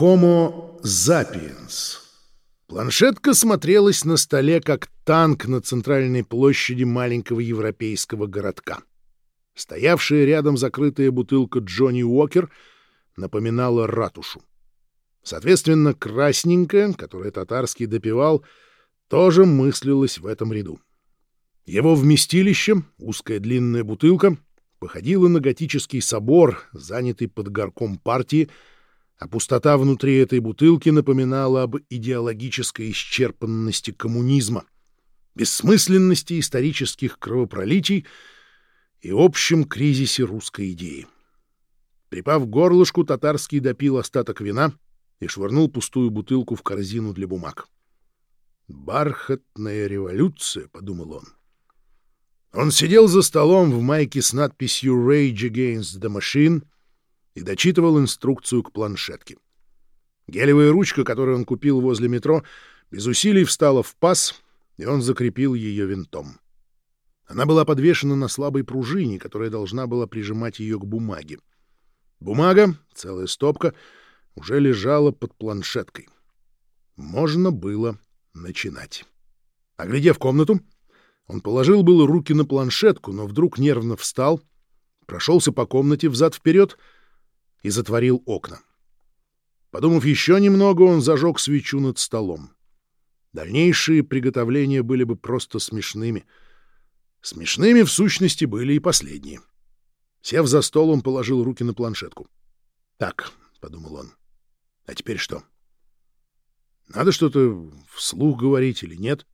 Homo sapiens. Планшетка смотрелась на столе, как танк на центральной площади маленького европейского городка. Стоявшая рядом закрытая бутылка Джонни Уокер напоминала ратушу. Соответственно, красненькая, которую татарский допивал, тоже мыслилась в этом ряду. Его вместилище, узкая длинная бутылка, походила на готический собор, занятый под горком партии, а пустота внутри этой бутылки напоминала об идеологической исчерпанности коммунизма, бессмысленности исторических кровопролитий и общем кризисе русской идеи. Припав горлышку, татарский допил остаток вина и швырнул пустую бутылку в корзину для бумаг. «Бархатная революция», — подумал он. Он сидел за столом в майке с надписью «Rage Against the Machine» и дочитывал инструкцию к планшетке. Гелевая ручка, которую он купил возле метро, без усилий встала в паз, и он закрепил ее винтом. Она была подвешена на слабой пружине, которая должна была прижимать ее к бумаге. Бумага, целая стопка, уже лежала под планшеткой. Можно было начинать. Оглядев комнату, он положил было руки на планшетку, но вдруг нервно встал, прошелся по комнате взад-вперед — и затворил окна. Подумав еще немного, он зажег свечу над столом. Дальнейшие приготовления были бы просто смешными. Смешными, в сущности, были и последние. Сев за стол, он положил руки на планшетку. «Так», — подумал он, — «а теперь что? Надо что-то вслух говорить или нет?»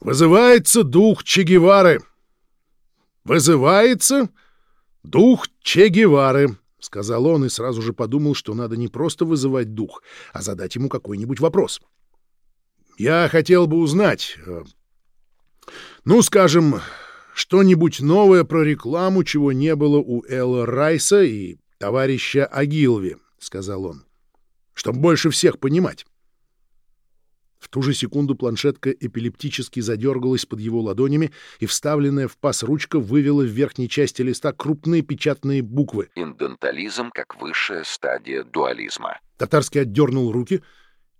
«Вызывается дух Че Гевары!» «Вызывается дух Че Гевары!» — сказал он и сразу же подумал, что надо не просто вызывать дух, а задать ему какой-нибудь вопрос. «Я хотел бы узнать, э, ну, скажем, что-нибудь новое про рекламу, чего не было у Элла Райса и товарища Агилви», — сказал он, — «чтобы больше всех понимать». В ту же секунду планшетка эпилептически задергалась под его ладонями, и вставленная в паз ручка вывела в верхней части листа крупные печатные буквы. Индентализм как высшая стадия дуализма. Татарский отдернул руки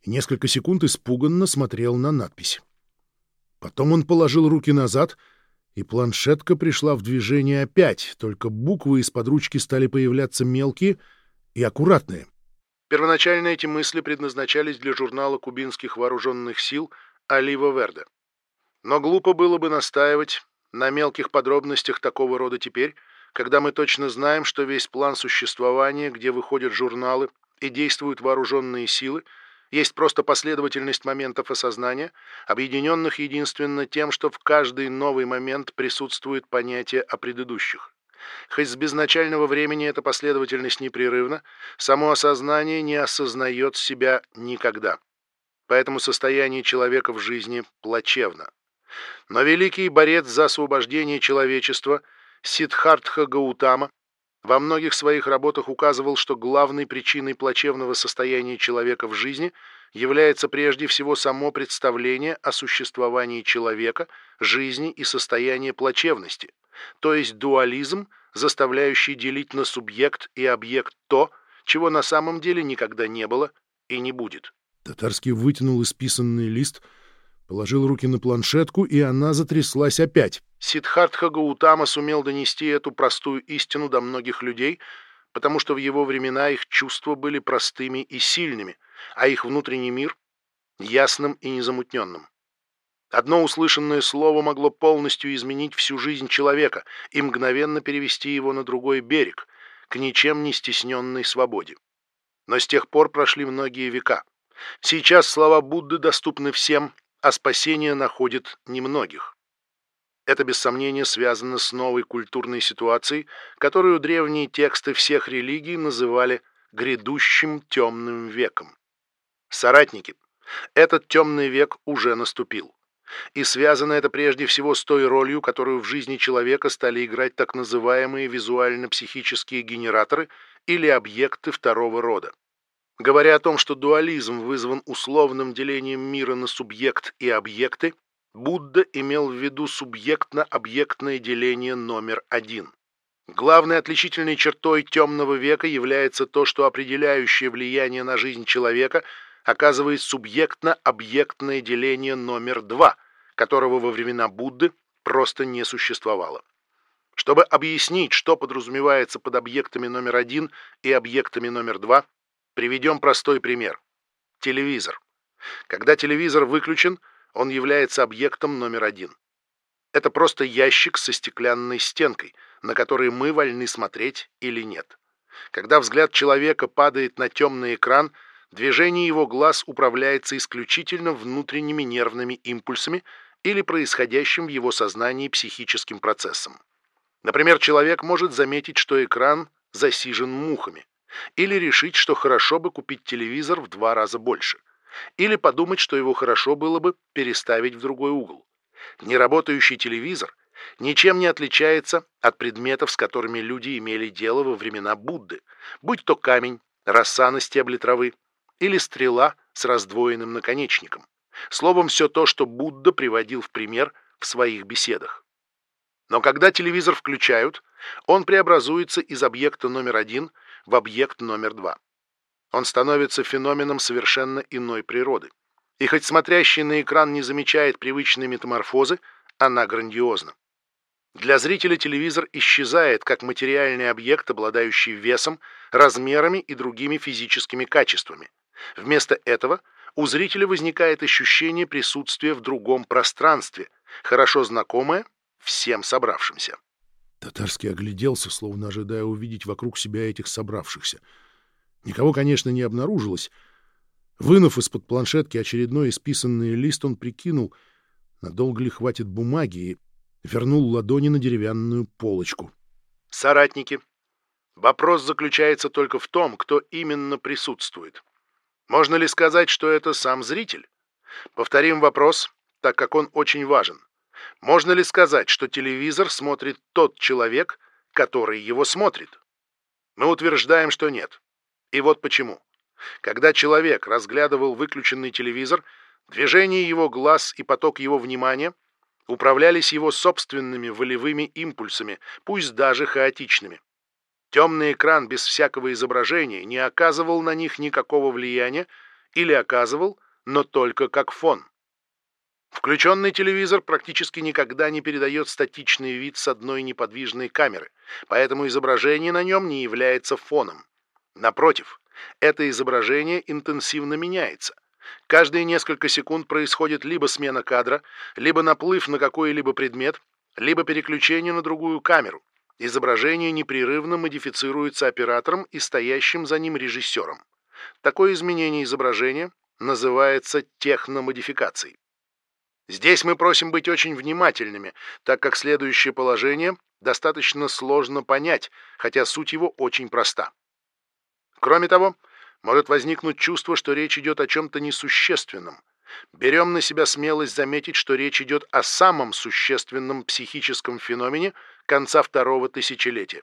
и несколько секунд испуганно смотрел на надпись. Потом он положил руки назад, и планшетка пришла в движение опять, только буквы из-под ручки стали появляться мелкие и аккуратные. Первоначально эти мысли предназначались для журнала кубинских вооруженных сил «Олива Верде». Но глупо было бы настаивать на мелких подробностях такого рода теперь, когда мы точно знаем, что весь план существования, где выходят журналы и действуют вооруженные силы, есть просто последовательность моментов осознания, объединенных единственно тем, что в каждый новый момент присутствует понятие о предыдущих. Хоть с безначального времени эта последовательность непрерывна, само осознание не осознает себя никогда. Поэтому состояние человека в жизни плачевно. Но великий борец за освобождение человечества Сиддхартха Гаутама во многих своих работах указывал, что главной причиной плачевного состояния человека в жизни является прежде всего само представление о существовании человека, жизни и состоянии плачевности, то есть дуализм, заставляющий делить на субъект и объект то, чего на самом деле никогда не было и не будет. Татарский вытянул исписанный лист, положил руки на планшетку, и она затряслась опять. Сиддхартха Гаутама сумел донести эту простую истину до многих людей, потому что в его времена их чувства были простыми и сильными, а их внутренний мир — ясным и незамутненным. Одно услышанное слово могло полностью изменить всю жизнь человека и мгновенно перевести его на другой берег, к ничем не стесненной свободе. Но с тех пор прошли многие века. Сейчас слова Будды доступны всем, а спасение находит немногих. Это без сомнения связано с новой культурной ситуацией, которую древние тексты всех религий называли «грядущим темным веком». Соратники, этот темный век уже наступил. И связано это прежде всего с той ролью, которую в жизни человека стали играть так называемые визуально-психические генераторы или объекты второго рода. Говоря о том, что дуализм вызван условным делением мира на субъект и объекты, Будда имел в виду субъектно-объектное деление номер один. Главной отличительной чертой темного века является то, что определяющее влияние на жизнь человека оказывает субъектно-объектное деление номер два, которого во времена Будды просто не существовало. Чтобы объяснить, что подразумевается под объектами номер один и объектами номер два, приведем простой пример. Телевизор. Когда телевизор выключен, он является объектом номер один. Это просто ящик со стеклянной стенкой, на который мы вольны смотреть или нет. Когда взгляд человека падает на темный экран, движение его глаз управляется исключительно внутренними нервными импульсами или происходящим в его сознании психическим процессом. Например, человек может заметить, что экран засижен мухами, или решить, что хорошо бы купить телевизор в два раза больше, или подумать, что его хорошо было бы переставить в другой угол. Неработающий телевизор ничем не отличается от предметов, с которыми люди имели дело во времена Будды, будь то камень, роса на стебле травы или стрела с раздвоенным наконечником. Словом, все то, что Будда приводил в пример в своих беседах. Но когда телевизор включают, он преобразуется из объекта номер один в объект номер два. Он становится феноменом совершенно иной природы. И хоть смотрящий на экран не замечает привычной метаморфозы, она грандиозна. Для зрителя телевизор исчезает как материальный объект, обладающий весом, размерами и другими физическими качествами. Вместо этого у зрителя возникает ощущение присутствия в другом пространстве, хорошо знакомое всем собравшимся. Татарский огляделся, словно ожидая увидеть вокруг себя этих собравшихся. Никого, конечно, не обнаружилось, Вынув из-под планшетки очередной исписанный лист, он прикинул, надолго ли хватит бумаги, и вернул ладони на деревянную полочку. «Соратники, вопрос заключается только в том, кто именно присутствует. Можно ли сказать, что это сам зритель? Повторим вопрос, так как он очень важен. Можно ли сказать, что телевизор смотрит тот человек, который его смотрит? Мы утверждаем, что нет. И вот почему. Когда человек разглядывал выключенный телевизор, движение его глаз и поток его внимания управлялись его собственными волевыми импульсами, пусть даже хаотичными. Темный экран без всякого изображения не оказывал на них никакого влияния или оказывал, но только как фон. Включенный телевизор практически никогда не передает статичный вид с одной неподвижной камеры, поэтому изображение на нем не является фоном. Напротив, это изображение интенсивно меняется. Каждые несколько секунд происходит либо смена кадра, либо наплыв на какой-либо предмет, либо переключение на другую камеру. Изображение непрерывно модифицируется оператором и стоящим за ним режиссером. Такое изменение изображения называется техномодификацией. Здесь мы просим быть очень внимательными, так как следующее положение достаточно сложно понять, хотя суть его очень проста. Кроме того, может возникнуть чувство, что речь идет о чем-то несущественном. Берем на себя смелость заметить, что речь идет о самом существенном психическом феномене конца второго тысячелетия.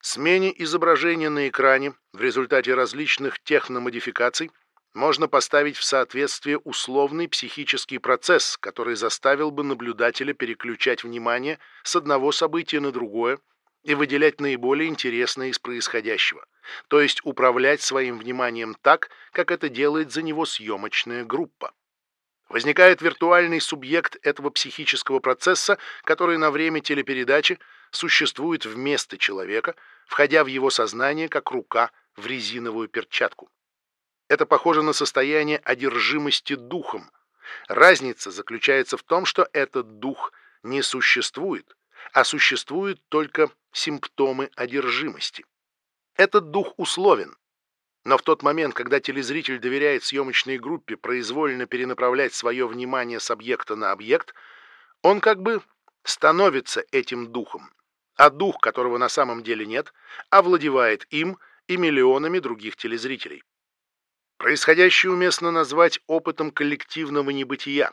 Смене изображения на экране в результате различных техномодификаций можно поставить в соответствие условный психический процесс, который заставил бы наблюдателя переключать внимание с одного события на другое и выделять наиболее интересное из происходящего, то есть управлять своим вниманием так, как это делает за него съемочная группа. Возникает виртуальный субъект этого психического процесса, который на время телепередачи существует вместо человека, входя в его сознание как рука в резиновую перчатку. Это похоже на состояние одержимости духом. Разница заключается в том, что этот дух не существует, а существуют только симптомы одержимости. Этот дух условен, но в тот момент, когда телезритель доверяет съемочной группе произвольно перенаправлять свое внимание с объекта на объект, он как бы становится этим духом, а дух, которого на самом деле нет, овладевает им и миллионами других телезрителей. Происходящее уместно назвать опытом коллективного небытия,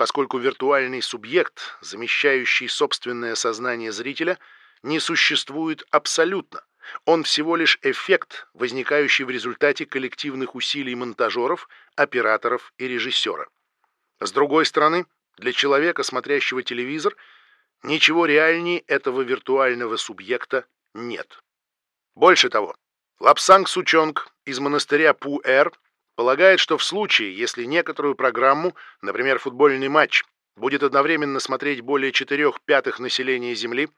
поскольку виртуальный субъект, замещающий собственное сознание зрителя, не существует абсолютно. Он всего лишь эффект, возникающий в результате коллективных усилий монтажеров, операторов и режиссера. С другой стороны, для человека, смотрящего телевизор, Ничего реальнее этого виртуального субъекта нет. Больше того, Лапсанг Сучонг из монастыря Пу-Эр полагает, что в случае, если некоторую программу, например, футбольный матч, будет одновременно смотреть более четырех пятых населения Земли,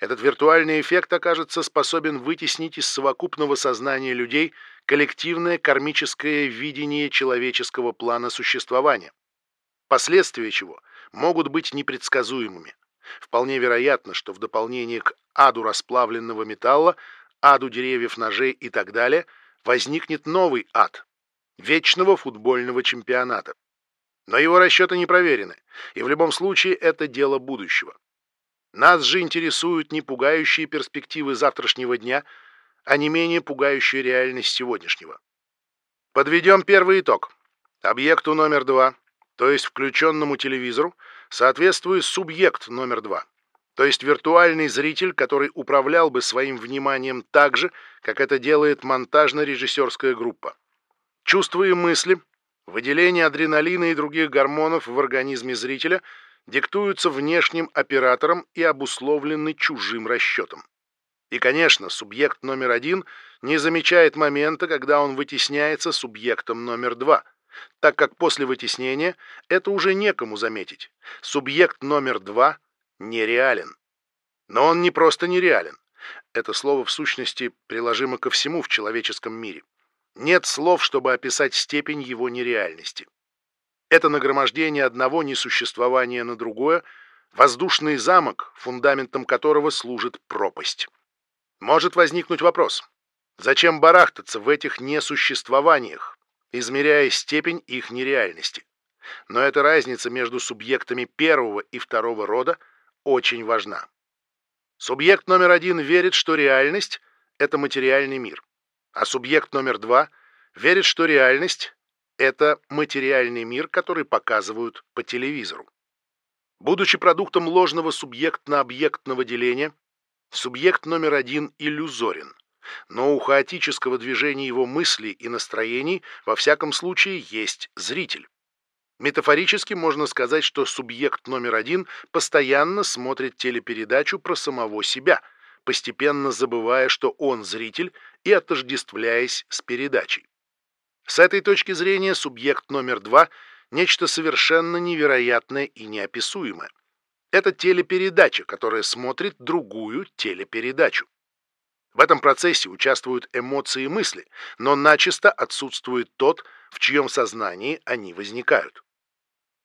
этот виртуальный эффект окажется способен вытеснить из совокупного сознания людей коллективное кармическое видение человеческого плана существования, последствия чего могут быть непредсказуемыми. Вполне вероятно, что в дополнение к аду расплавленного металла, аду деревьев, ножей и так далее, возникнет новый ад – вечного футбольного чемпионата. Но его расчеты не проверены, и в любом случае это дело будущего. Нас же интересуют не пугающие перспективы завтрашнего дня, а не менее пугающая реальность сегодняшнего. Подведем первый итог. Объекту номер два, то есть включенному телевизору, соответствует субъект номер два, то есть виртуальный зритель, который управлял бы своим вниманием так же, как это делает монтажно-режиссерская группа. Чувства и мысли, выделение адреналина и других гормонов в организме зрителя диктуются внешним оператором и обусловлены чужим расчетом. И, конечно, субъект номер один не замечает момента, когда он вытесняется субъектом номер два – так как после вытеснения это уже некому заметить. Субъект номер два нереален. Но он не просто нереален. Это слово в сущности приложимо ко всему в человеческом мире. Нет слов, чтобы описать степень его нереальности. Это нагромождение одного несуществования на другое, воздушный замок, фундаментом которого служит пропасть. Может возникнуть вопрос, зачем барахтаться в этих несуществованиях? измеряя степень их нереальности. Но эта разница между субъектами первого и второго рода очень важна. Субъект номер один верит, что реальность — это материальный мир, а субъект номер два верит, что реальность — это материальный мир, который показывают по телевизору. Будучи продуктом ложного субъектно-объектного деления, субъект номер один иллюзорен — но у хаотического движения его мыслей и настроений во всяком случае есть зритель. Метафорически можно сказать, что субъект номер один постоянно смотрит телепередачу про самого себя, постепенно забывая, что он зритель и отождествляясь с передачей. С этой точки зрения субъект номер два – нечто совершенно невероятное и неописуемое. Это телепередача, которая смотрит другую телепередачу. В этом процессе участвуют эмоции и мысли, но начисто отсутствует тот, в чьем сознании они возникают.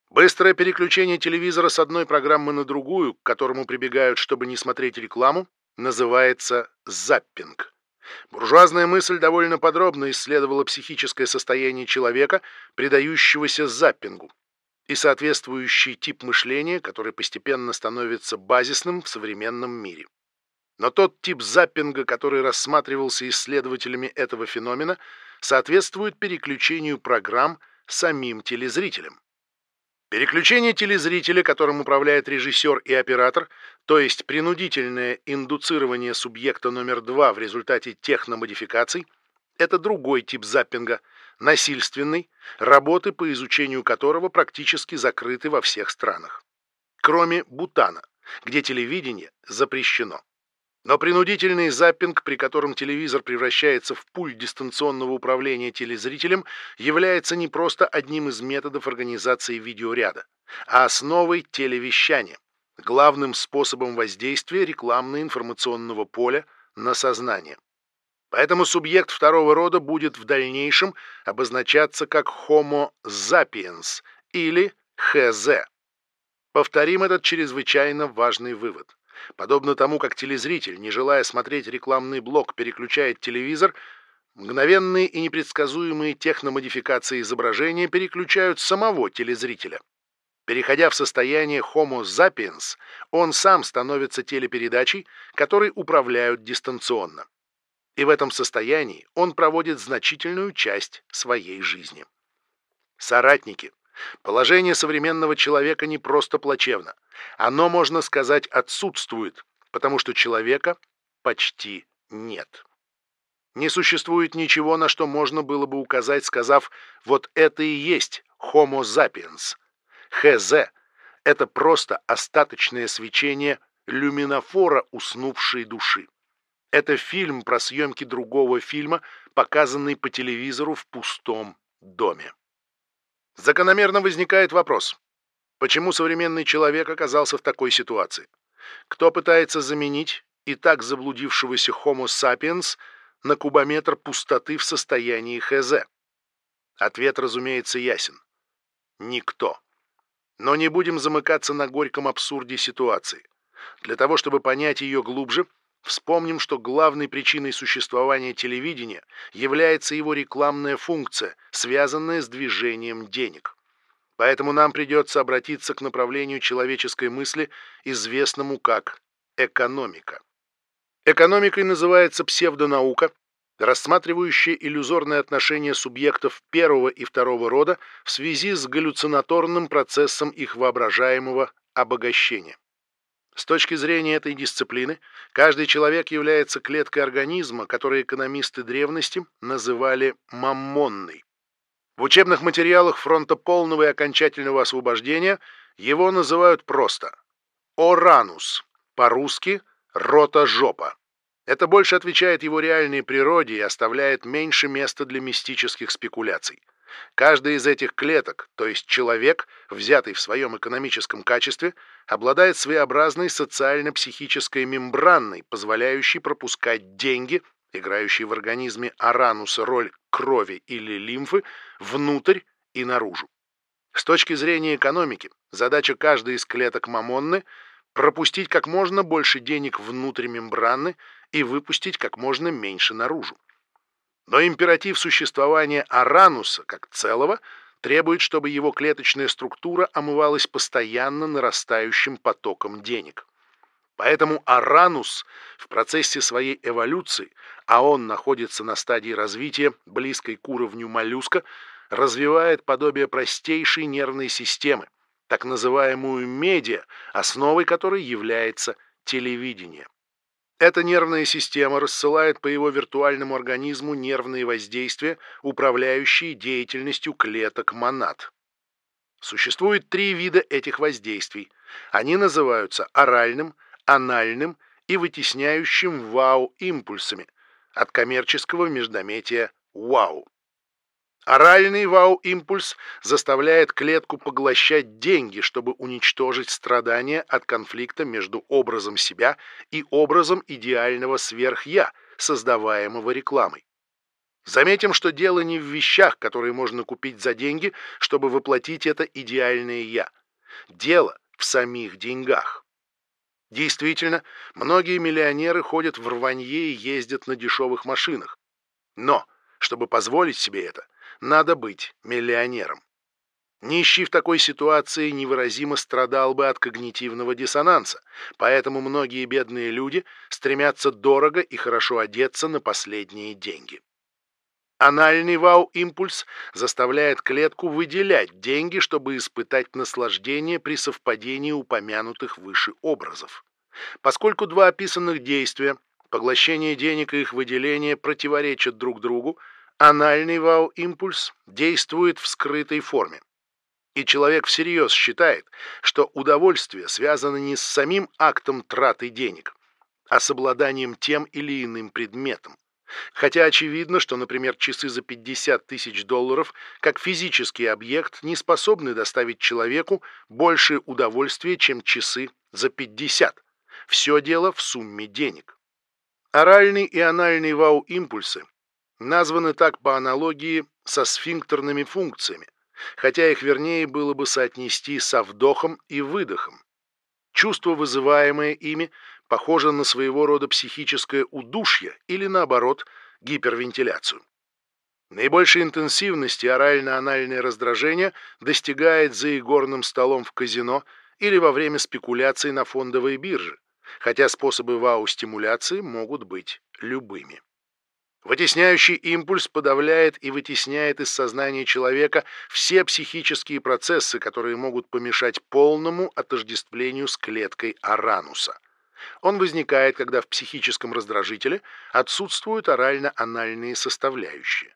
Быстрое переключение телевизора с одной программы на другую, к которому прибегают, чтобы не смотреть рекламу, называется заппинг. Буржуазная мысль довольно подробно исследовала психическое состояние человека, предающегося заппингу, и соответствующий тип мышления, который постепенно становится базисным в современном мире. Но тот тип заппинга, который рассматривался исследователями этого феномена, соответствует переключению программ самим телезрителям. Переключение телезрителя, которым управляет режиссер и оператор, то есть принудительное индуцирование субъекта номер два в результате техномодификаций, это другой тип заппинга, насильственный, работы по изучению которого практически закрыты во всех странах. Кроме Бутана, где телевидение запрещено. Но принудительный заппинг, при котором телевизор превращается в пульт дистанционного управления телезрителем, является не просто одним из методов организации видеоряда, а основой телевещания, главным способом воздействия рекламно-информационного поля на сознание. Поэтому субъект второго рода будет в дальнейшем обозначаться как Homo sapiens или ХЗ. Повторим этот чрезвычайно важный вывод. Подобно тому, как телезритель, не желая смотреть рекламный блок, переключает телевизор, мгновенные и непредсказуемые техномодификации изображения переключают самого телезрителя. Переходя в состояние Homo sapiens, он сам становится телепередачей, которой управляют дистанционно. И в этом состоянии он проводит значительную часть своей жизни. Соратники, Положение современного человека не просто плачевно. Оно, можно сказать, отсутствует, потому что человека почти нет. Не существует ничего, на что можно было бы указать, сказав «вот это и есть Homo sapiens». ХЗ Это просто остаточное свечение люминофора уснувшей души. Это фильм про съемки другого фильма, показанный по телевизору в пустом доме. Закономерно возникает вопрос, почему современный человек оказался в такой ситуации? Кто пытается заменить и так заблудившегося Homo sapiens на кубометр пустоты в состоянии ХЗ? Ответ, разумеется, ясен. Никто. Но не будем замыкаться на горьком абсурде ситуации. Для того, чтобы понять ее глубже, вспомним, что главной причиной существования телевидения является его рекламная функция, связанная с движением денег. Поэтому нам придется обратиться к направлению человеческой мысли, известному как экономика. Экономикой называется псевдонаука, рассматривающая иллюзорные отношения субъектов первого и второго рода в связи с галлюцинаторным процессом их воображаемого обогащения. С точки зрения этой дисциплины, каждый человек является клеткой организма, который экономисты древности называли маммонной. В учебных материалах фронта полного и окончательного освобождения его называют просто «оранус», по-русски «рота-жопа». Это больше отвечает его реальной природе и оставляет меньше места для мистических спекуляций. Каждая из этих клеток, то есть человек, взятый в своем экономическом качестве, обладает своеобразной социально-психической мембранной, позволяющей пропускать деньги, играющие в организме арануса роль крови или лимфы, внутрь и наружу. С точки зрения экономики, задача каждой из клеток мамонны – пропустить как можно больше денег внутрь мембраны и выпустить как можно меньше наружу. Но императив существования Арануса как целого требует, чтобы его клеточная структура омывалась постоянно нарастающим потоком денег. Поэтому Аранус в процессе своей эволюции, а он находится на стадии развития, близкой к уровню моллюска, развивает подобие простейшей нервной системы, так называемую медиа, основой которой является телевидение. Эта нервная система рассылает по его виртуальному организму нервные воздействия, управляющие деятельностью клеток монад. Существует три вида этих воздействий. Они называются оральным, анальным и вытесняющим вау-импульсами от коммерческого междометия «вау». Оральный вау-импульс заставляет клетку поглощать деньги, чтобы уничтожить страдания от конфликта между образом себя и образом идеального сверх-я, создаваемого рекламой. Заметим, что дело не в вещах, которые можно купить за деньги, чтобы воплотить это идеальное «я». Дело в самих деньгах. Действительно, многие миллионеры ходят в рванье и ездят на дешевых машинах. Но, чтобы позволить себе это, надо быть миллионером. Нищий в такой ситуации невыразимо страдал бы от когнитивного диссонанса, поэтому многие бедные люди стремятся дорого и хорошо одеться на последние деньги. Анальный вау-импульс заставляет клетку выделять деньги, чтобы испытать наслаждение при совпадении упомянутых выше образов. Поскольку два описанных действия, поглощение денег и их выделение, противоречат друг другу, Анальный вау-импульс действует в скрытой форме. И человек всерьез считает, что удовольствие связано не с самим актом траты денег, а с обладанием тем или иным предметом. Хотя очевидно, что, например, часы за 50 тысяч долларов, как физический объект, не способны доставить человеку большее удовольствие, чем часы за 50. Все дело в сумме денег. Оральный и анальный вау-импульсы названы так по аналогии со сфинктерными функциями, хотя их вернее было бы соотнести со вдохом и выдохом. Чувство, вызываемое ими, похоже на своего рода психическое удушье или, наоборот, гипервентиляцию. Наибольшей интенсивности орально-анальное раздражение достигает за игорным столом в казино или во время спекуляций на фондовой бирже, хотя способы вау-стимуляции могут быть любыми. Вытесняющий импульс подавляет и вытесняет из сознания человека все психические процессы, которые могут помешать полному отождествлению с клеткой арануса. Он возникает, когда в психическом раздражителе отсутствуют орально-анальные составляющие.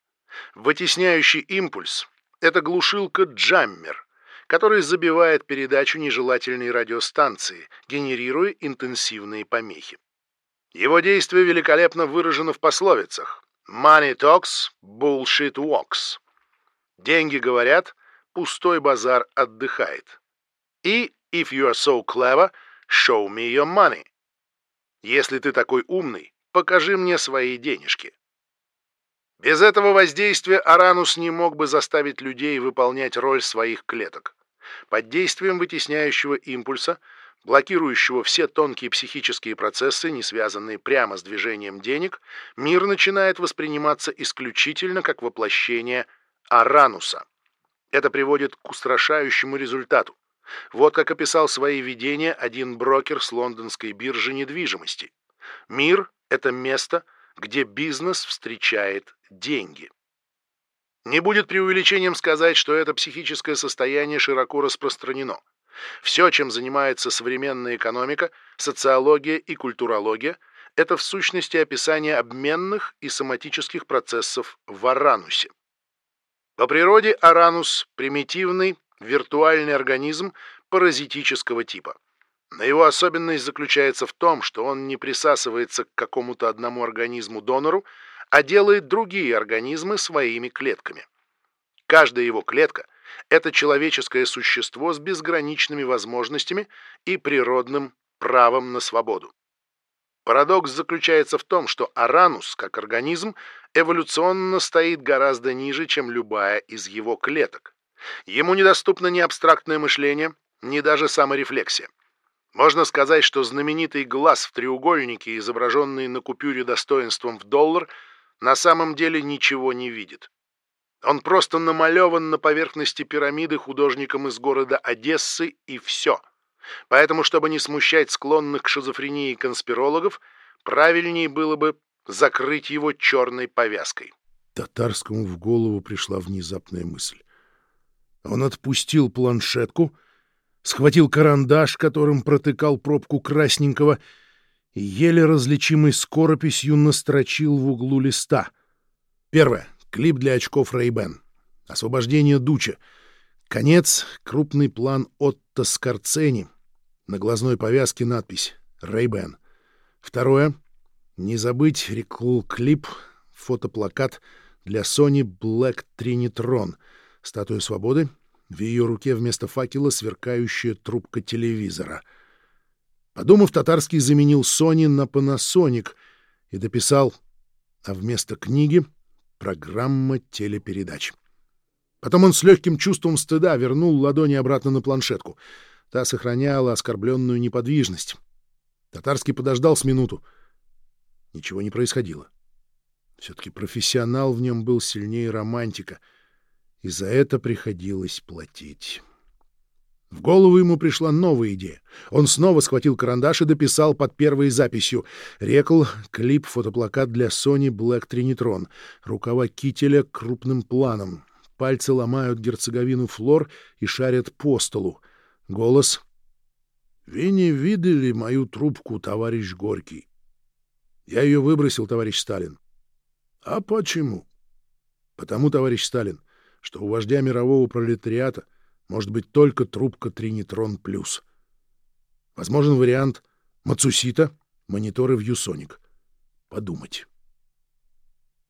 Вытесняющий импульс – это глушилка-джаммер, который забивает передачу нежелательной радиостанции, генерируя интенсивные помехи. Его действие великолепно выражено в пословицах «Money talks, bullshit walks». Деньги говорят, пустой базар отдыхает. И «If you are so clever, show me your money». Если ты такой умный, покажи мне свои денежки. Без этого воздействия Аранус не мог бы заставить людей выполнять роль своих клеток. Под действием вытесняющего импульса, блокирующего все тонкие психические процессы, не связанные прямо с движением денег, мир начинает восприниматься исключительно как воплощение Арануса. Это приводит к устрашающему результату. Вот как описал свои видения один брокер с лондонской биржи недвижимости. Мир — это место, где бизнес встречает деньги. Не будет преувеличением сказать, что это психическое состояние широко распространено. Все, чем занимается современная экономика, социология и культурология, это в сущности описание обменных и соматических процессов в Аранусе. По природе Аранус – примитивный, виртуальный организм паразитического типа. Но его особенность заключается в том, что он не присасывается к какому-то одному организму-донору, а делает другие организмы своими клетками. Каждая его клетка – это человеческое существо с безграничными возможностями и природным правом на свободу. Парадокс заключается в том, что Аранус, как организм, эволюционно стоит гораздо ниже, чем любая из его клеток. Ему недоступно ни абстрактное мышление, ни даже саморефлексия. Можно сказать, что знаменитый глаз в треугольнике, изображенный на купюре достоинством в доллар, на самом деле ничего не видит. Он просто намалеван на поверхности пирамиды художником из города Одессы, и все – Поэтому, чтобы не смущать склонных к шизофрении конспирологов, правильнее было бы закрыть его черной повязкой. Татарскому в голову пришла внезапная мысль. Он отпустил планшетку, схватил карандаш, которым протыкал пробку красненького, и еле различимой скорописью настрочил в углу листа. Первое. Клип для очков Ray-Ban. Освобождение Дуча. Конец. Крупный план Отто Скорцени. На глазной повязке надпись «Ray-Ban». Второе. Не забыть рекл-клип, фотоплакат для Sony Black Trinitron. Статуя свободы. В ее руке вместо факела сверкающая трубка телевизора. Подумав, Татарский заменил Sony на Panasonic и дописал, а вместо книги — программа телепередач. Потом он с легким чувством стыда вернул ладони обратно на планшетку — Та сохраняла оскорбленную неподвижность. Татарский подождал с минуту. Ничего не происходило. Все-таки профессионал в нем был сильнее романтика, и за это приходилось платить. В голову ему пришла новая идея. Он снова схватил карандаш и дописал под первой записью «Рекл, клип, фотоплакат для Sony Black Trinitron, рукава кителя крупным планом, пальцы ломают герцоговину флор и шарят по столу, Голос. «Вы не видели мою трубку, товарищ Горький?» «Я ее выбросил, товарищ Сталин». «А почему?» «Потому, товарищ Сталин, что у вождя мирового пролетариата может быть только трубка Тринитрон плюс. Возможен вариант Мацусита, мониторы в Юсоник. Подумать».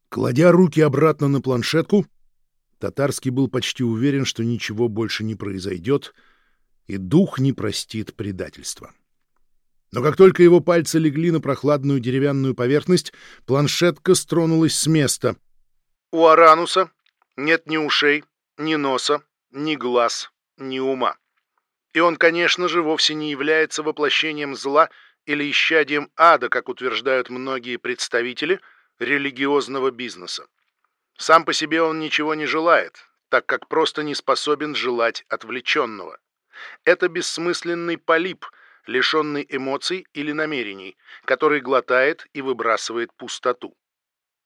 Кладя руки обратно на планшетку, Татарский был почти уверен, что ничего больше не произойдет — и дух не простит предательства. Но как только его пальцы легли на прохладную деревянную поверхность, планшетка стронулась с места. У Арануса нет ни ушей, ни носа, ни глаз, ни ума. И он, конечно же, вовсе не является воплощением зла или исчадием ада, как утверждают многие представители религиозного бизнеса. Сам по себе он ничего не желает, так как просто не способен желать отвлеченного. Это бессмысленный полип, лишенный эмоций или намерений, который глотает и выбрасывает пустоту.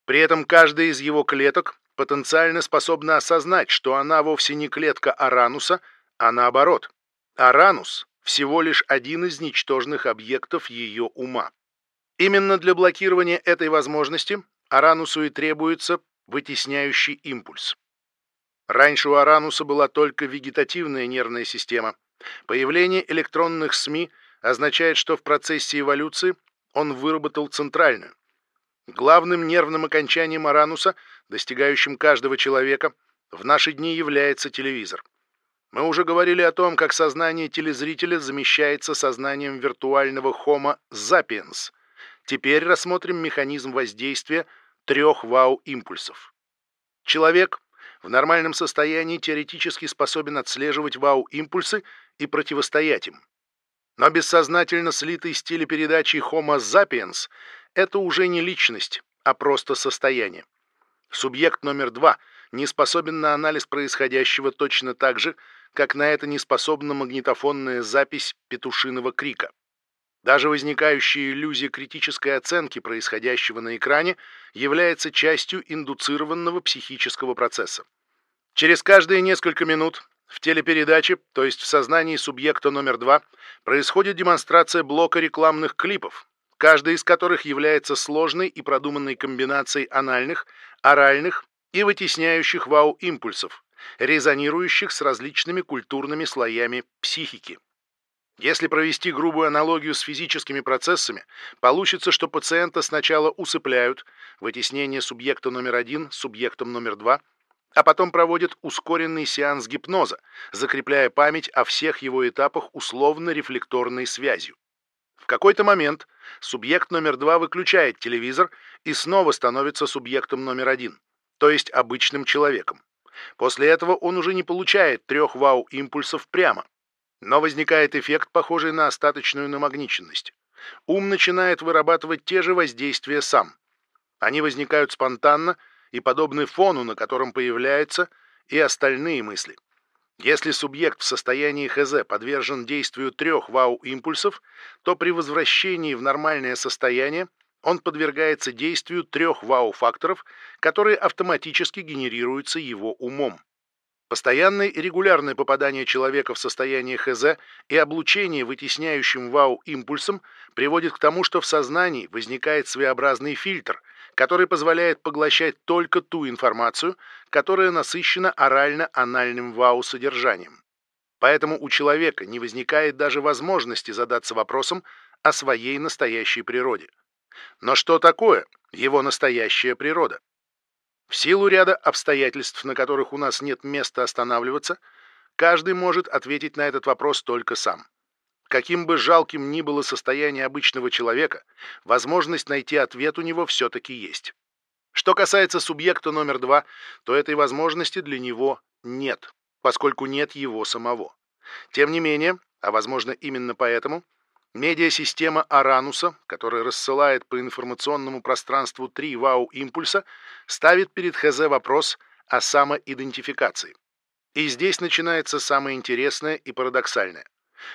При этом каждая из его клеток потенциально способна осознать, что она вовсе не клетка Арануса, а наоборот. Аранус — всего лишь один из ничтожных объектов ее ума. Именно для блокирования этой возможности Аранусу и требуется вытесняющий импульс. Раньше у Арануса была только вегетативная нервная система. Появление электронных СМИ означает, что в процессе эволюции он выработал центральную. Главным нервным окончанием Арануса, достигающим каждого человека, в наши дни является телевизор. Мы уже говорили о том, как сознание телезрителя замещается сознанием виртуального Homo sapiens. Теперь рассмотрим механизм воздействия трех вау-импульсов. Человек в нормальном состоянии теоретически способен отслеживать вау-импульсы и противостоять им. Но бессознательно слитый с телепередачей Homo sapiens – это уже не личность, а просто состояние. Субъект номер два не способен на анализ происходящего точно так же, как на это не способна магнитофонная запись петушиного крика. Даже возникающая иллюзия критической оценки происходящего на экране является частью индуцированного психического процесса. Через каждые несколько минут в телепередаче, то есть в сознании субъекта номер два, происходит демонстрация блока рекламных клипов, каждый из которых является сложной и продуманной комбинацией анальных, оральных и вытесняющих вау-импульсов, резонирующих с различными культурными слоями психики. Если провести грубую аналогию с физическими процессами, получится, что пациента сначала усыпляют, вытеснение субъекта номер один субъектом номер два – а потом проводит ускоренный сеанс гипноза, закрепляя память о всех его этапах условно-рефлекторной связью. Какой-то момент субъект номер два выключает телевизор и снова становится субъектом номер один, то есть обычным человеком. После этого он уже не получает трех вау-импульсов прямо, но возникает эффект, похожий на остаточную намагниченность. Ум начинает вырабатывать те же воздействия сам. Они возникают спонтанно и подобны фону, на котором появляются и остальные мысли. Если субъект в состоянии ХЗ подвержен действию трех вау-импульсов, то при возвращении в нормальное состояние он подвергается действию трех вау-факторов, которые автоматически генерируются его умом. Постоянное и регулярное попадание человека в состояние ХЗ и облучение вытесняющим вау-импульсом приводит к тому, что в сознании возникает своеобразный фильтр, который позволяет поглощать только ту информацию, которая насыщена орально-анальным вау-содержанием. Поэтому у человека не возникает даже возможности задаться вопросом о своей настоящей природе. Но что такое его настоящая природа? В силу ряда обстоятельств, на которых у нас нет места останавливаться, каждый может ответить на этот вопрос только сам. Каким бы жалким ни было состояние обычного человека, возможность найти ответ у него все-таки есть. Что касается субъекта номер два, то этой возможности для него нет, поскольку нет его самого. Тем не менее, а возможно именно поэтому, медиасистема Арануса, которая рассылает по информационному пространству три вау-импульса, ставит перед ХЗ вопрос о самоидентификации. И здесь начинается самое интересное и парадоксальное.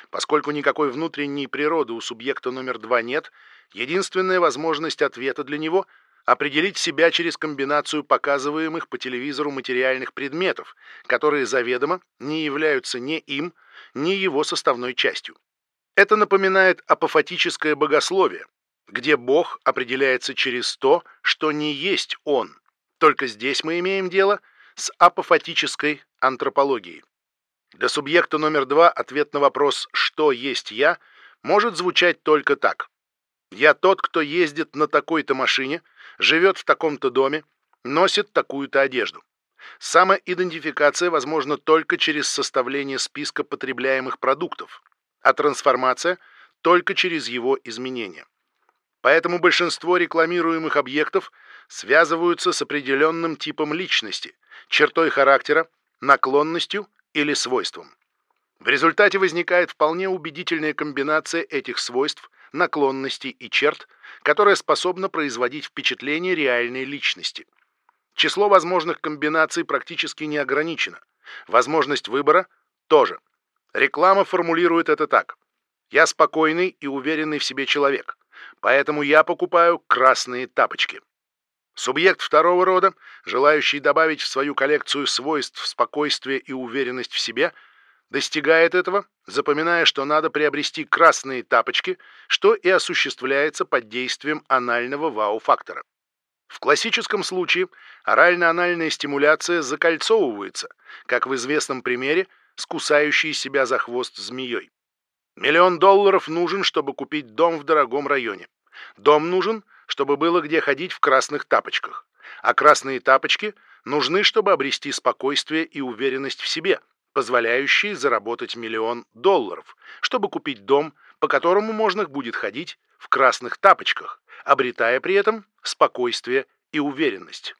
Поскольку никакой внутренней природы у субъекта номер два нет, единственная возможность ответа для него – определить себя через комбинацию показываемых по телевизору материальных предметов, которые заведомо не являются ни им, ни его составной частью. Это напоминает апофатическое богословие, где Бог определяется через то, что не есть Он. Только здесь мы имеем дело с апофатической антропологией. Для субъекта номер два ответ на вопрос «что есть я» может звучать только так. Я тот, кто ездит на такой-то машине, живет в таком-то доме, носит такую-то одежду. Самоидентификация возможна только через составление списка потребляемых продуктов, а трансформация – только через его изменение. Поэтому большинство рекламируемых объектов связываются с определенным типом личности, чертой характера, наклонностью или свойством. В результате возникает вполне убедительная комбинация этих свойств, наклонностей и черт, которая способна производить впечатление реальной личности. Число возможных комбинаций практически не ограничено. Возможность выбора тоже. Реклама формулирует это так. «Я спокойный и уверенный в себе человек, поэтому я покупаю красные тапочки». Субъект второго рода, желающий добавить в свою коллекцию свойств спокойствия и уверенность в себе, достигает этого, запоминая, что надо приобрести красные тапочки, что и осуществляется под действием анального вау-фактора. В классическом случае орально-анальная стимуляция закольцовывается, как в известном примере с кусающей себя за хвост змеей. Миллион долларов нужен, чтобы купить дом в дорогом районе. Дом нужен, чтобы было где ходить в красных тапочках. А красные тапочки нужны, чтобы обрести спокойствие и уверенность в себе, позволяющие заработать миллион долларов, чтобы купить дом, по которому можно будет ходить в красных тапочках, обретая при этом спокойствие и уверенность.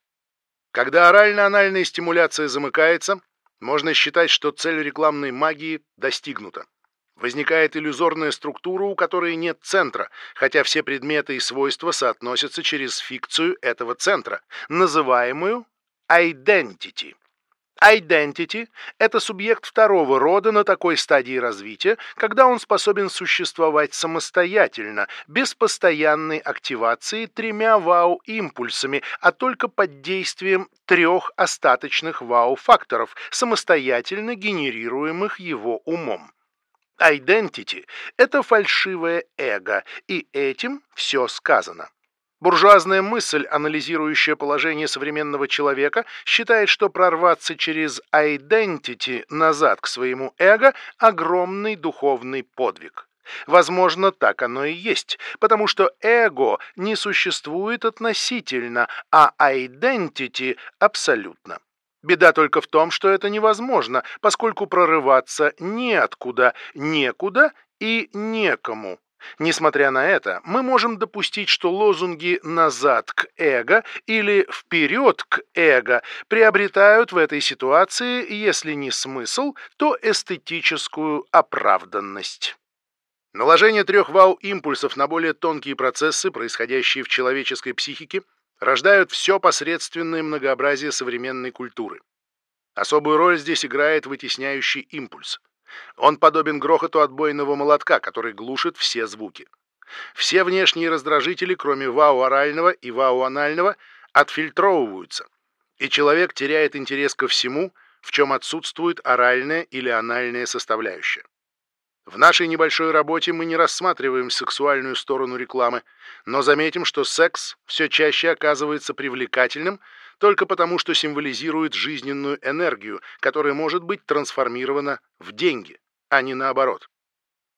Когда орально-анальная стимуляция замыкается, можно считать, что цель рекламной магии достигнута. Возникает иллюзорная структура, у которой нет центра, хотя все предметы и свойства соотносятся через фикцию этого центра, называемую identity. Identity – это субъект второго рода на такой стадии развития, когда он способен существовать самостоятельно, без постоянной активации тремя вау-импульсами, а только под действием трех остаточных вау-факторов, самостоятельно генерируемых его умом. Identity – это фальшивое эго, и этим все сказано. Буржуазная мысль, анализирующая положение современного человека, считает, что прорваться через identity назад к своему эго – огромный духовный подвиг. Возможно, так оно и есть, потому что эго не существует относительно, а identity – абсолютно. Беда только в том, что это невозможно, поскольку прорываться неоткуда, некуда и некому. Несмотря на это, мы можем допустить, что лозунги «назад к эго» или «вперед к эго» приобретают в этой ситуации, если не смысл, то эстетическую оправданность. Наложение трех вау-импульсов на более тонкие процессы, происходящие в человеческой психике, рождают все посредственное многообразие современной культуры. Особую роль здесь играет вытесняющий импульс. Он подобен грохоту отбойного молотка, который глушит все звуки. Все внешние раздражители, кроме вау-орального и вау-анального, отфильтровываются, и человек теряет интерес ко всему, в чем отсутствует оральная или анальная составляющая. В нашей небольшой работе мы не рассматриваем сексуальную сторону рекламы, но заметим, что секс все чаще оказывается привлекательным только потому, что символизирует жизненную энергию, которая может быть трансформирована в деньги, а не наоборот.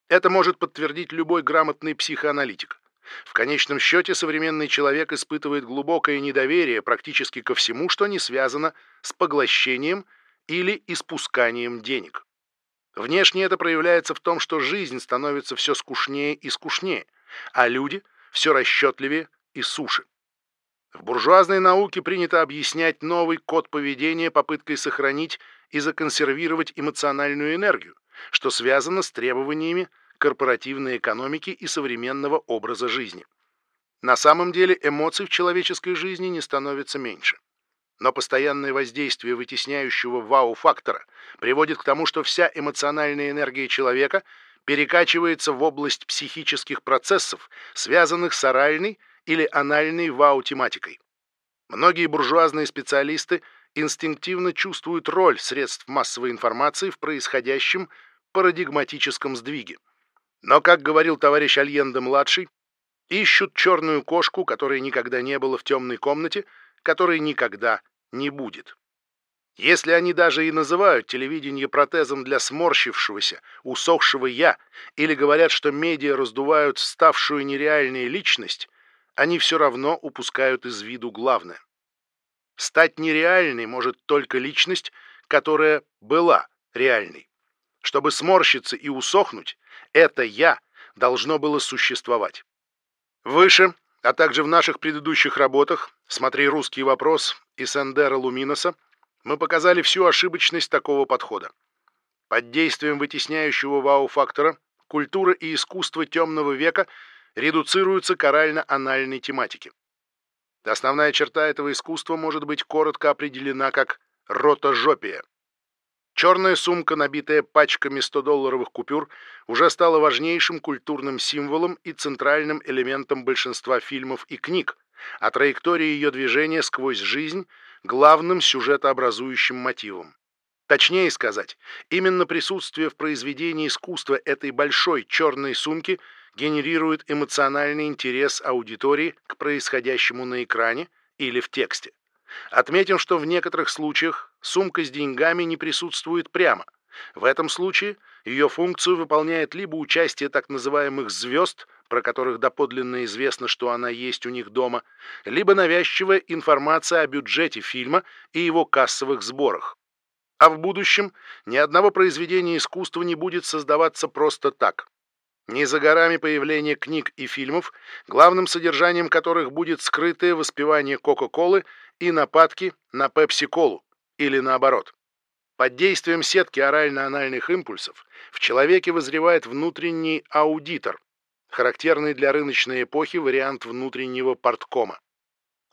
Это может подтвердить любой грамотный психоаналитик. В конечном счете современный человек испытывает глубокое недоверие практически ко всему, что не связано с поглощением или испусканием денег. Внешне это проявляется в том, что жизнь становится все скучнее и скучнее, а люди все расчетливее и суше. В буржуазной науке принято объяснять новый код поведения попыткой сохранить и законсервировать эмоциональную энергию, что связано с требованиями корпоративной экономики и современного образа жизни. На самом деле эмоций в человеческой жизни не становится меньше. Но постоянное воздействие вытесняющего вау-фактора приводит к тому, что вся эмоциональная энергия человека перекачивается в область психических процессов, связанных с оральной или анальной вау-тематикой. Многие буржуазные специалисты инстинктивно чувствуют роль средств массовой информации в происходящем парадигматическом сдвиге. Но, как говорил товарищ Альенде-младший, ищут черную кошку, которой никогда не было в темной комнате, которой никогда не будет. Если они даже и называют телевидение протезом для сморщившегося, усохшего «я» или говорят, что медиа раздувают ставшую нереальной личность, они все равно упускают из виду главное. Стать нереальной может только личность, которая была реальной. Чтобы сморщиться и усохнуть, это «я» должно было существовать. Выше а также в наших предыдущих работах «Смотри русский вопрос» и «Сендера Луминоса» мы показали всю ошибочность такого подхода. Под действием вытесняющего вау-фактора культура и искусство темного века редуцируются к орально-анальной тематике. Основная черта этого искусства может быть коротко определена как ротожопия. Черная сумка, набитая пачками 100-долларовых купюр, уже стала важнейшим культурным символом и центральным элементом большинства фильмов и книг, а траектория ее движения сквозь жизнь – главным сюжетообразующим мотивом. Точнее сказать, именно присутствие в произведении искусства этой большой черной сумки генерирует эмоциональный интерес аудитории к происходящему на экране или в тексте. Отметим, что в некоторых случаях сумка с деньгами не присутствует прямо. В этом случае ее функцию выполняет либо участие так называемых «звезд», про которых доподлинно известно, что она есть у них дома, либо навязчивая информация о бюджете фильма и его кассовых сборах. А в будущем ни одного произведения искусства не будет создаваться просто так. Не за горами появление книг и фильмов, главным содержанием которых будет скрытое воспевание Кока-Колы и нападки на Пепси-Колу, или наоборот. Под действием сетки орально-анальных импульсов в человеке возревает внутренний аудитор, характерный для рыночной эпохи вариант внутреннего порткома.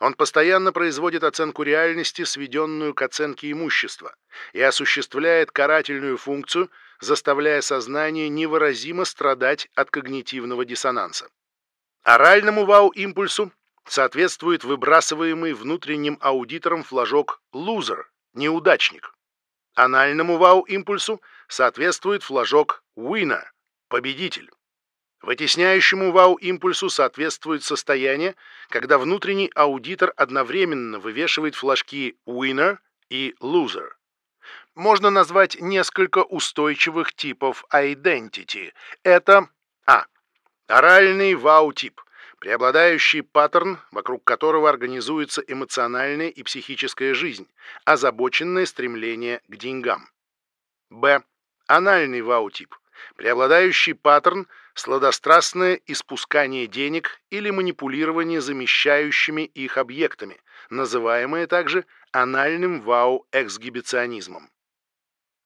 Он постоянно производит оценку реальности, сведенную к оценке имущества, и осуществляет карательную функцию, заставляя сознание невыразимо страдать от когнитивного диссонанса. Оральному вау-импульсу соответствует выбрасываемый внутренним аудитором флажок «лузер» — «неудачник». Анальному вау-импульсу соответствует флажок «winner» — «победитель». Вытесняющему вау-импульсу соответствует состояние, когда внутренний аудитор одновременно вывешивает флажки «winner» и «loser». Можно назвать несколько устойчивых типов identity. Это А. Оральный вау-тип — преобладающий паттерн, вокруг которого организуется эмоциональная и психическая жизнь, озабоченное стремление к деньгам. Б. Анальный ваутип. Преобладающий паттерн – сладострастное испускание денег или манипулирование замещающими их объектами, называемое также анальным вау-эксгибиционизмом.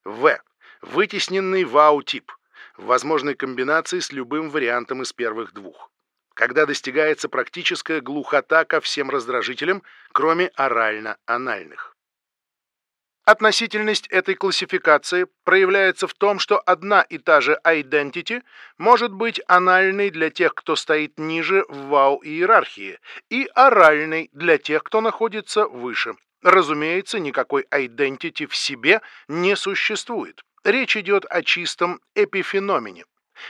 В. Вытесненный вау-тип, возможной комбинации с любым вариантом из первых двух когда достигается практическая глухота ко всем раздражителям, кроме орально-анальных. Относительность этой классификации проявляется в том, что одна и та же identity может быть анальной для тех, кто стоит ниже в вау-иерархии, и оральной для тех, кто находится выше. Разумеется, никакой identity в себе не существует. Речь идет о чистом эпифеномене.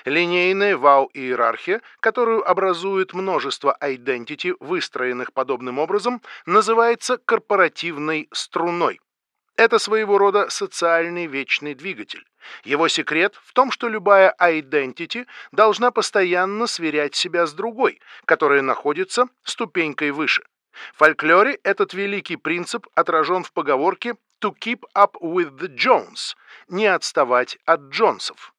Линейная вау-иерархия, которую образует множество identity, выстроенных подобным образом, называется корпоративной струной. Это своего рода социальный вечный двигатель. Его секрет в том, что любая identity должна постоянно сверять себя с другой, которая находится ступенькой выше. В фольклоре этот великий принцип отражен в поговорке «to keep up with the Jones» — «не отставать от Джонсов».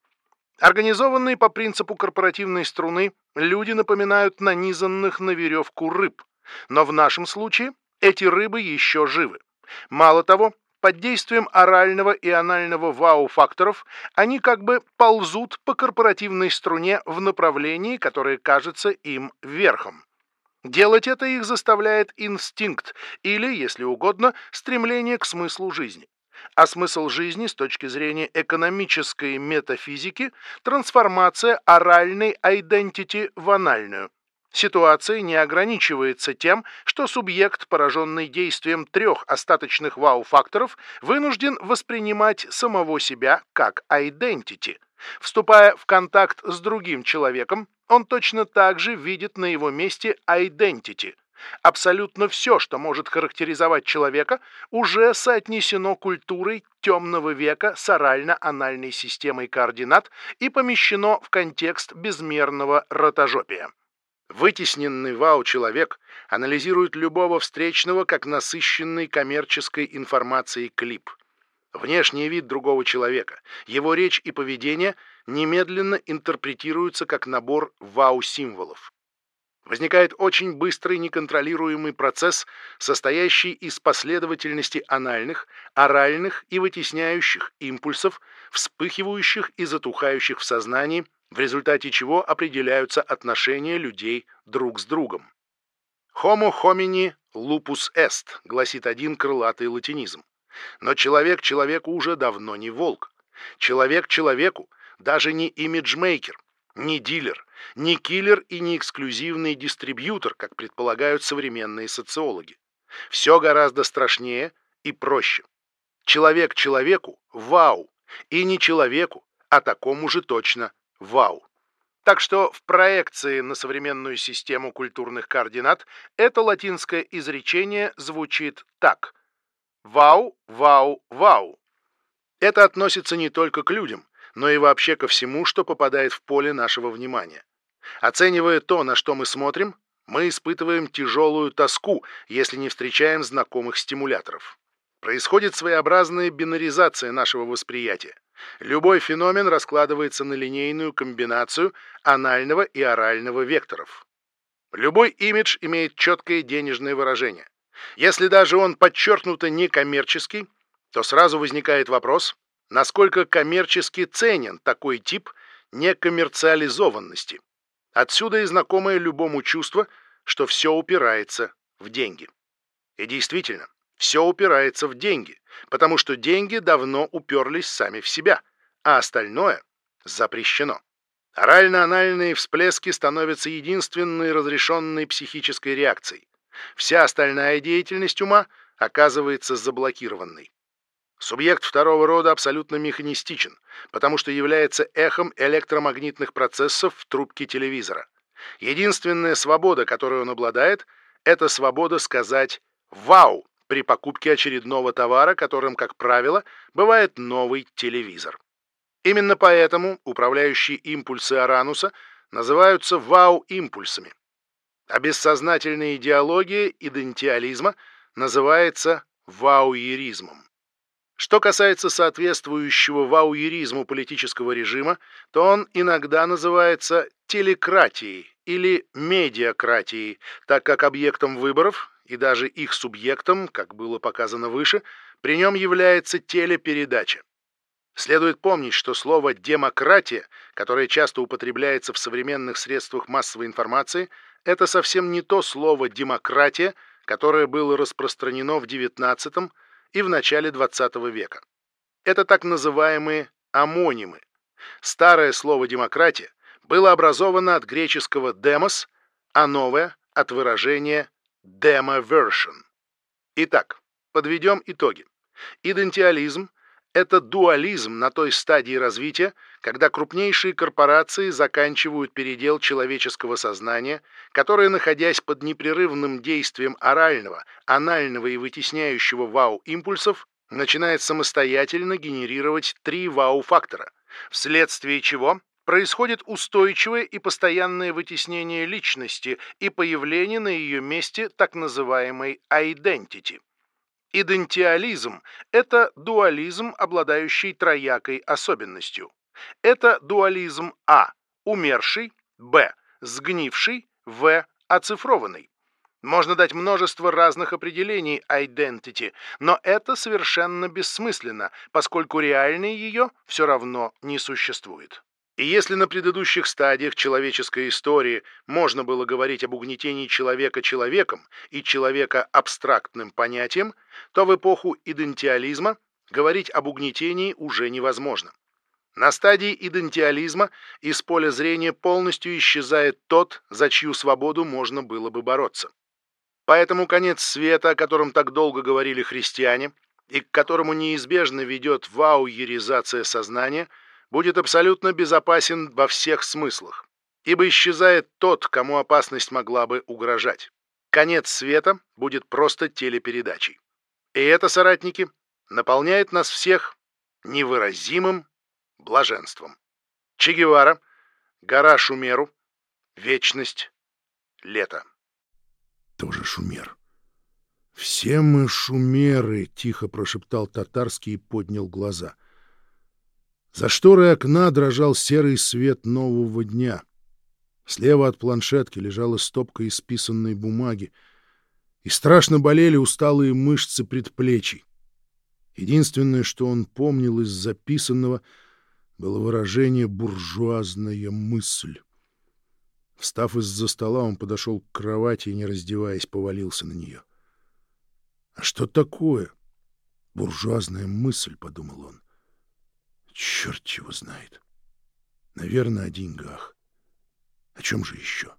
Организованные по принципу корпоративной струны, люди напоминают нанизанных на веревку рыб. Но в нашем случае эти рыбы еще живы. Мало того, под действием орального и анального вау-факторов они как бы ползут по корпоративной струне в направлении, которое кажется им верхом. Делать это их заставляет инстинкт или, если угодно, стремление к смыслу жизни а смысл жизни с точки зрения экономической метафизики – трансформация оральной identity в анальную. Ситуация не ограничивается тем, что субъект, пораженный действием трех остаточных вау-факторов, вынужден воспринимать самого себя как identity. Вступая в контакт с другим человеком, он точно так же видит на его месте identity – Абсолютно все, что может характеризовать человека, уже соотнесено культурой темного века с орально-анальной системой координат и помещено в контекст безмерного ротожопия. Вытесненный вау-человек анализирует любого встречного как насыщенный коммерческой информацией клип. Внешний вид другого человека, его речь и поведение немедленно интерпретируются как набор вау-символов возникает очень быстрый неконтролируемый процесс, состоящий из последовательности анальных, оральных и вытесняющих импульсов, вспыхивающих и затухающих в сознании, в результате чего определяются отношения людей друг с другом. «Homo homini lupus est», гласит один крылатый латинизм. Но человек человеку уже давно не волк. Человек человеку даже не имиджмейкер, не дилер, не киллер и не эксклюзивный дистрибьютор, как предполагают современные социологи. Все гораздо страшнее и проще. Человек человеку – вау, и не человеку, а такому же точно – вау. Так что в проекции на современную систему культурных координат это латинское изречение звучит так. Вау, вау, вау. Это относится не только к людям, но и вообще ко всему, что попадает в поле нашего внимания. Оценивая то, на что мы смотрим, мы испытываем тяжелую тоску, если не встречаем знакомых стимуляторов. Происходит своеобразная бинаризация нашего восприятия. Любой феномен раскладывается на линейную комбинацию анального и орального векторов. Любой имидж имеет четкое денежное выражение. Если даже он подчеркнуто некоммерческий, то сразу возникает вопрос, насколько коммерчески ценен такой тип некоммерциализованности. Отсюда и знакомое любому чувство, что все упирается в деньги. И действительно, все упирается в деньги, потому что деньги давно уперлись сами в себя, а остальное запрещено. Орально-анальные всплески становятся единственной разрешенной психической реакцией. Вся остальная деятельность ума оказывается заблокированной. Субъект второго рода абсолютно механистичен, потому что является эхом электромагнитных процессов в трубке телевизора. Единственная свобода, которой он обладает, это свобода сказать «Вау!» при покупке очередного товара, которым, как правило, бывает новый телевизор. Именно поэтому управляющие импульсы Арануса называются вау-импульсами. А бессознательная идеология идентиализма называется вауеризмом. Что касается соответствующего вауеризму политического режима, то он иногда называется телекратией или медиакратией, так как объектом выборов и даже их субъектом, как было показано выше, при нем является телепередача. Следует помнить, что слово «демократия», которое часто употребляется в современных средствах массовой информации, это совсем не то слово «демократия», которое было распространено в XIX и в начале XX века. Это так называемые амонимы. Старое слово «демократия» было образовано от греческого «демос», а новое — от выражения version. Итак, подведем итоги. Идентиализм – это дуализм на той стадии развития, когда крупнейшие корпорации заканчивают передел человеческого сознания, которое, находясь под непрерывным действием орального, анального и вытесняющего вау-импульсов, начинает самостоятельно генерировать три вау-фактора, вследствие чего происходит устойчивое и постоянное вытеснение личности и появление на ее месте так называемой identity. Идентиализм – это дуализм, обладающий троякой особенностью. Это дуализм А – умерший, Б – сгнивший, В – оцифрованный. Можно дать множество разных определений identity, но это совершенно бессмысленно, поскольку реальной ее все равно не существует. И если на предыдущих стадиях человеческой истории можно было говорить об угнетении человека человеком и человека абстрактным понятием, то в эпоху идентиализма говорить об угнетении уже невозможно. На стадии идентиализма из поля зрения полностью исчезает тот, за чью свободу можно было бы бороться. Поэтому конец света, о котором так долго говорили христиане, и к которому неизбежно ведет вауеризация сознания – будет абсолютно безопасен во всех смыслах, ибо исчезает тот, кому опасность могла бы угрожать. Конец света будет просто телепередачей. И это, соратники, наполняет нас всех невыразимым блаженством. Че Гевара, гора Шумеру, вечность, лето. Тоже шумер. «Все мы шумеры!» — тихо прошептал татарский и поднял глаза — за шторой окна дрожал серый свет нового дня. Слева от планшетки лежала стопка исписанной бумаги, и страшно болели усталые мышцы предплечий. Единственное, что он помнил из записанного, было выражение «буржуазная мысль». Встав из-за стола, он подошел к кровати и, не раздеваясь, повалился на нее. «А что такое буржуазная мысль?» — подумал он. Черт его знает. Наверное, о деньгах. О чем же еще?